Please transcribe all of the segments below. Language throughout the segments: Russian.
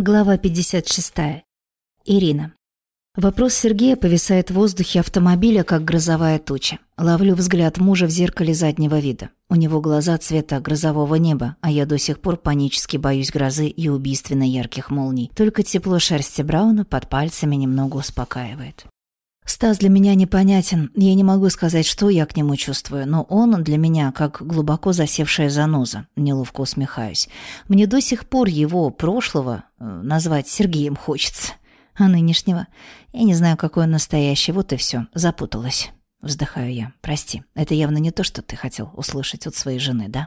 Глава 56. Ирина. Вопрос Сергея повисает в воздухе автомобиля, как грозовая туча. Ловлю взгляд мужа в зеркале заднего вида. У него глаза цвета грозового неба, а я до сих пор панически боюсь грозы и убийственно ярких молний. Только тепло шерсти Брауна под пальцами немного успокаивает. Стас для меня непонятен, я не могу сказать, что я к нему чувствую, но он для меня как глубоко засевшая заноза, неловко усмехаюсь. Мне до сих пор его прошлого э, назвать Сергеем хочется, а нынешнего я не знаю, какой он настоящий, вот и все, запуталась. Вздыхаю я. Прости, это явно не то, что ты хотел услышать от своей жены, да?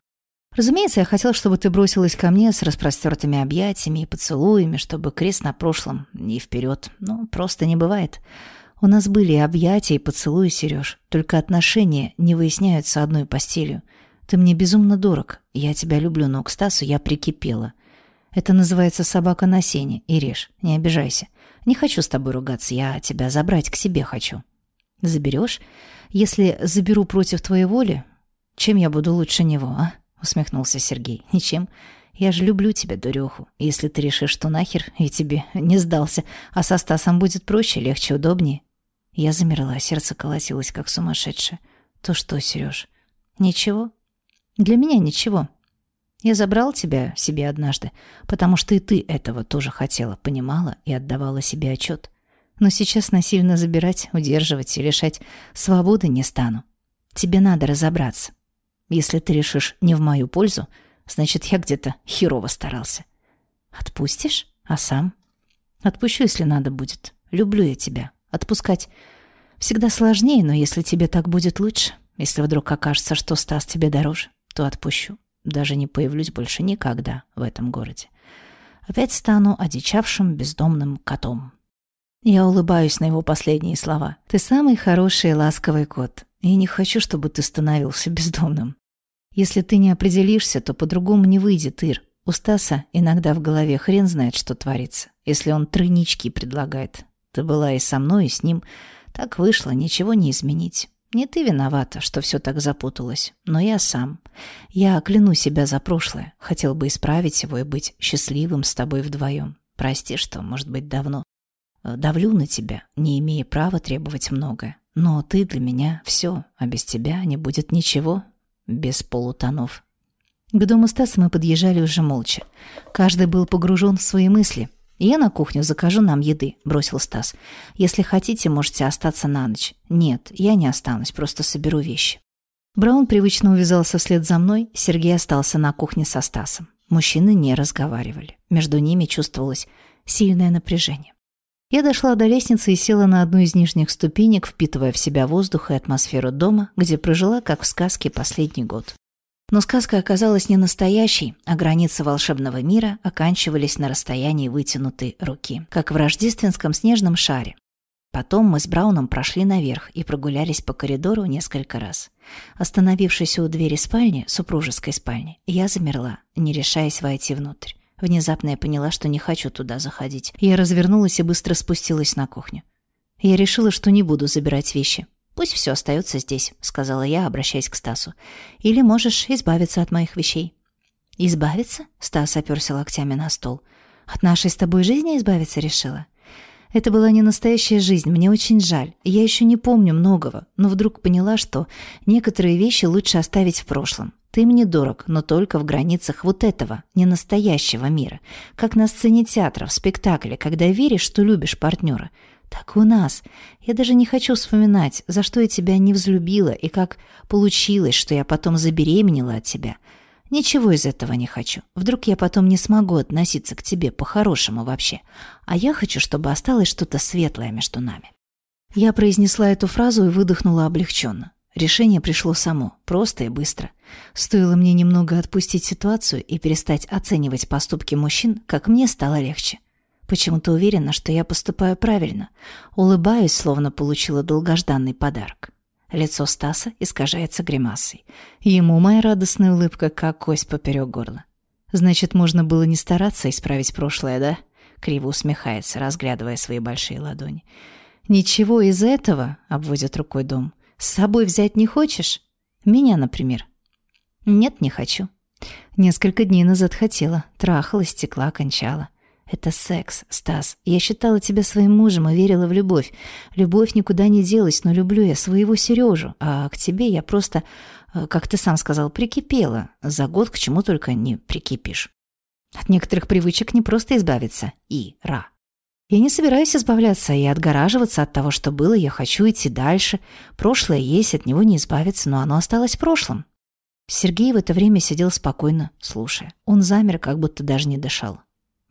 Разумеется, я хотел, чтобы ты бросилась ко мне с распростертыми объятиями и поцелуями, чтобы крест на прошлом и вперед. Ну, просто не бывает. У нас были объятия, и поцелуи, Сереж. Только отношения не выясняются одной постелью. Ты мне безумно дорог. Я тебя люблю, но к Стасу я прикипела. Это называется собака на сене. И режь, не обижайся. Не хочу с тобой ругаться, я тебя забрать к себе хочу. Заберешь? Если заберу против твоей воли, чем я буду лучше него, а? Усмехнулся Сергей. Ничем. Я же люблю тебя, дуреху. Если ты решишь, что нахер и тебе не сдался, а со Стасом будет проще, легче, удобнее, я замерла, сердце колотилось, как сумасшедшее. То что, Сереж? Ничего? Для меня ничего. Я забрал тебя себе однажды, потому что и ты этого тоже хотела, понимала и отдавала себе отчет. Но сейчас насильно забирать, удерживать и лишать свободы не стану. Тебе надо разобраться. Если ты решишь не в мою пользу, значит, я где-то херово старался. Отпустишь? А сам? Отпущу, если надо будет. Люблю я тебя. Отпускать всегда сложнее, но если тебе так будет лучше, если вдруг окажется, что Стас тебе дороже, то отпущу. Даже не появлюсь больше никогда в этом городе. Опять стану одичавшим бездомным котом. Я улыбаюсь на его последние слова. «Ты самый хороший и ласковый кот. И не хочу, чтобы ты становился бездомным. Если ты не определишься, то по-другому не выйдет, Ир. У Стаса иногда в голове хрен знает, что творится, если он тройнички предлагает. Ты была и со мной, и с ним. Так вышло, ничего не изменить. Не ты виновата, что все так запуталось, но я сам. Я кляну себя за прошлое. Хотел бы исправить его и быть счастливым с тобой вдвоем. Прости, что, может быть, давно. Э, давлю на тебя, не имея права требовать многое. Но ты для меня все, а без тебя не будет ничего, без полутонов. К дому Стаса мы подъезжали уже молча. Каждый был погружен в свои мысли — «Я на кухню закажу нам еды», — бросил Стас. «Если хотите, можете остаться на ночь». «Нет, я не останусь, просто соберу вещи». Браун привычно увязался вслед за мной, Сергей остался на кухне со Стасом. Мужчины не разговаривали. Между ними чувствовалось сильное напряжение. Я дошла до лестницы и села на одну из нижних ступенек, впитывая в себя воздух и атмосферу дома, где прожила, как в сказке, последний год. Но сказка оказалась не настоящей, а границы волшебного мира оканчивались на расстоянии вытянутой руки, как в рождественском снежном шаре. Потом мы с Брауном прошли наверх и прогулялись по коридору несколько раз. Остановившись у двери спальни, супружеской спальни, я замерла, не решаясь войти внутрь. Внезапно я поняла, что не хочу туда заходить. Я развернулась и быстро спустилась на кухню. Я решила, что не буду забирать вещи. «Пусть все остается здесь», — сказала я, обращаясь к Стасу. «Или можешь избавиться от моих вещей». «Избавиться?» — Стас оперся локтями на стол. «От нашей с тобой жизни избавиться решила?» Это была не настоящая жизнь, мне очень жаль. Я еще не помню многого, но вдруг поняла, что некоторые вещи лучше оставить в прошлом. Ты мне дорог, но только в границах вот этого, не настоящего мира. Как на сцене театра, в спектакле, когда веришь, что любишь партнера. Так у нас. Я даже не хочу вспоминать, за что я тебя не взлюбила и как получилось, что я потом забеременела от тебя. Ничего из этого не хочу. Вдруг я потом не смогу относиться к тебе по-хорошему вообще. А я хочу, чтобы осталось что-то светлое между нами. Я произнесла эту фразу и выдохнула облегченно. Решение пришло само, просто и быстро. Стоило мне немного отпустить ситуацию и перестать оценивать поступки мужчин, как мне стало легче. Почему-то уверена, что я поступаю правильно. Улыбаюсь, словно получила долгожданный подарок. Лицо Стаса искажается гримасой. Ему моя радостная улыбка, как кость поперек горла. Значит, можно было не стараться исправить прошлое, да? Криво усмехается, разглядывая свои большие ладони. Ничего из этого, обводит рукой дом, с собой взять не хочешь? Меня, например. Нет, не хочу. Несколько дней назад хотела. Трахалась, стекла, кончала. Это секс, Стас. Я считала тебя своим мужем и верила в любовь. Любовь никуда не делась, но люблю я своего Сережу. А к тебе я просто, э, как ты сам сказал, прикипела. За год к чему только не прикипишь. От некоторых привычек не просто избавиться. И, ра. Я не собираюсь избавляться и отгораживаться от того, что было. Я хочу идти дальше. Прошлое есть, от него не избавиться, но оно осталось в прошлом. Сергей в это время сидел спокойно, слушая. Он замер, как будто даже не дышал.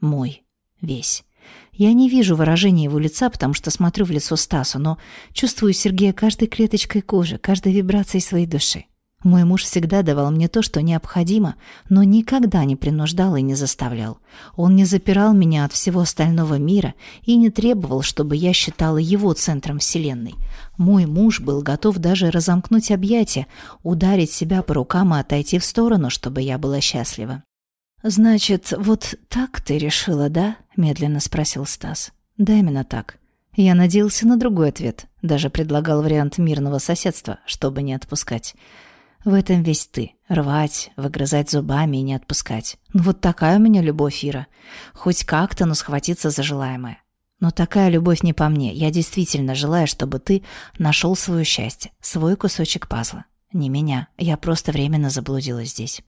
Мой. Весь. Я не вижу выражения его лица, потому что смотрю в лицо Стасу, но чувствую Сергея каждой клеточкой кожи, каждой вибрацией своей души. Мой муж всегда давал мне то, что необходимо, но никогда не принуждал и не заставлял. Он не запирал меня от всего остального мира и не требовал, чтобы я считала его центром вселенной. Мой муж был готов даже разомкнуть объятия, ударить себя по рукам и отойти в сторону, чтобы я была счастлива. «Значит, вот так ты решила, да?» — медленно спросил Стас. «Да, именно так. Я надеялся на другой ответ, даже предлагал вариант мирного соседства, чтобы не отпускать». В этом весь ты. Рвать, выгрызать зубами и не отпускать. Ну вот такая у меня любовь, Ира. Хоть как-то, но схватиться за желаемое. Но такая любовь не по мне. Я действительно желаю, чтобы ты нашел свое счастье, свой кусочек пазла. Не меня. Я просто временно заблудилась здесь.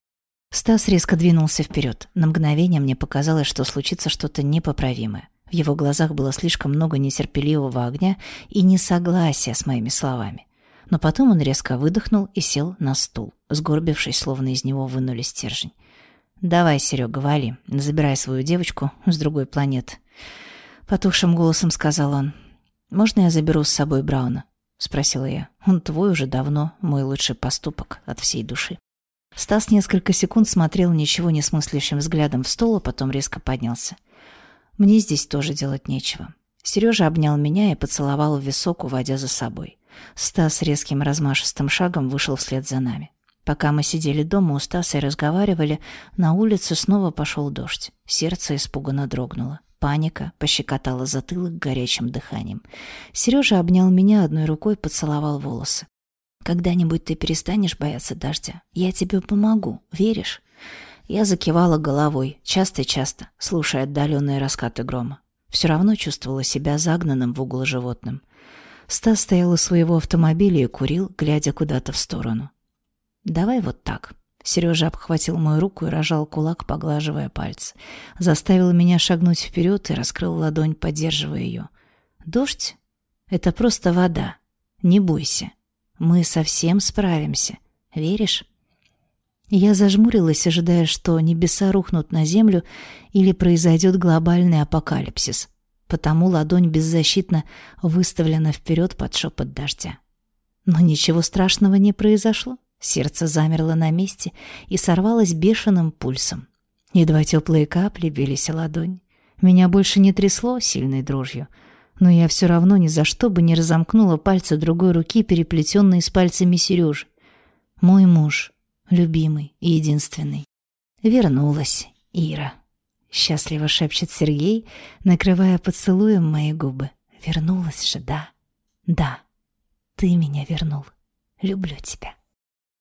Стас резко двинулся вперед. На мгновение мне показалось, что случится что-то непоправимое. В его глазах было слишком много нетерпеливого огня и несогласия с моими словами. Но потом он резко выдохнул и сел на стул, сгорбившись, словно из него вынули стержень. «Давай, Серега, вали, забирай свою девочку с другой планеты». Потухшим голосом сказал он. «Можно я заберу с собой Брауна?» — спросила я. «Он твой уже давно, мой лучший поступок от всей души». Стас несколько секунд смотрел ничего не смыслящим взглядом в стол, а потом резко поднялся. «Мне здесь тоже делать нечего». Сережа обнял меня и поцеловал в висок, уводя за собой. Стас резким размашистым шагом вышел вслед за нами. Пока мы сидели дома у Стаса и разговаривали, на улице снова пошел дождь. Сердце испуганно дрогнуло. Паника пощекотала затылок горячим дыханием. Сережа обнял меня одной рукой, поцеловал волосы. «Когда-нибудь ты перестанешь бояться дождя? Я тебе помогу, веришь?» Я закивала головой, часто-часто, слушая отдаленные раскаты грома. Все равно чувствовала себя загнанным в угол животным. Стас стоял у своего автомобиля и курил, глядя куда-то в сторону. «Давай вот так». Сережа обхватил мою руку и рожал кулак, поглаживая пальцы. Заставил меня шагнуть вперед и раскрыл ладонь, поддерживая ее. «Дождь — это просто вода. Не бойся. Мы совсем справимся. Веришь?» Я зажмурилась, ожидая, что небеса рухнут на землю или произойдет глобальный апокалипсис потому ладонь беззащитно выставлена вперед под шепот дождя. Но ничего страшного не произошло. Сердце замерло на месте и сорвалось бешеным пульсом. Едва теплые капли бились о ладонь. Меня больше не трясло сильной дрожью, но я все равно ни за что бы не разомкнула пальцы другой руки, переплетенные с пальцами Сережи. Мой муж, любимый и единственный. Вернулась Ира. Счастливо шепчет Сергей, накрывая поцелуем мои губы. Вернулась же, да? Да, ты меня вернул. Люблю тебя.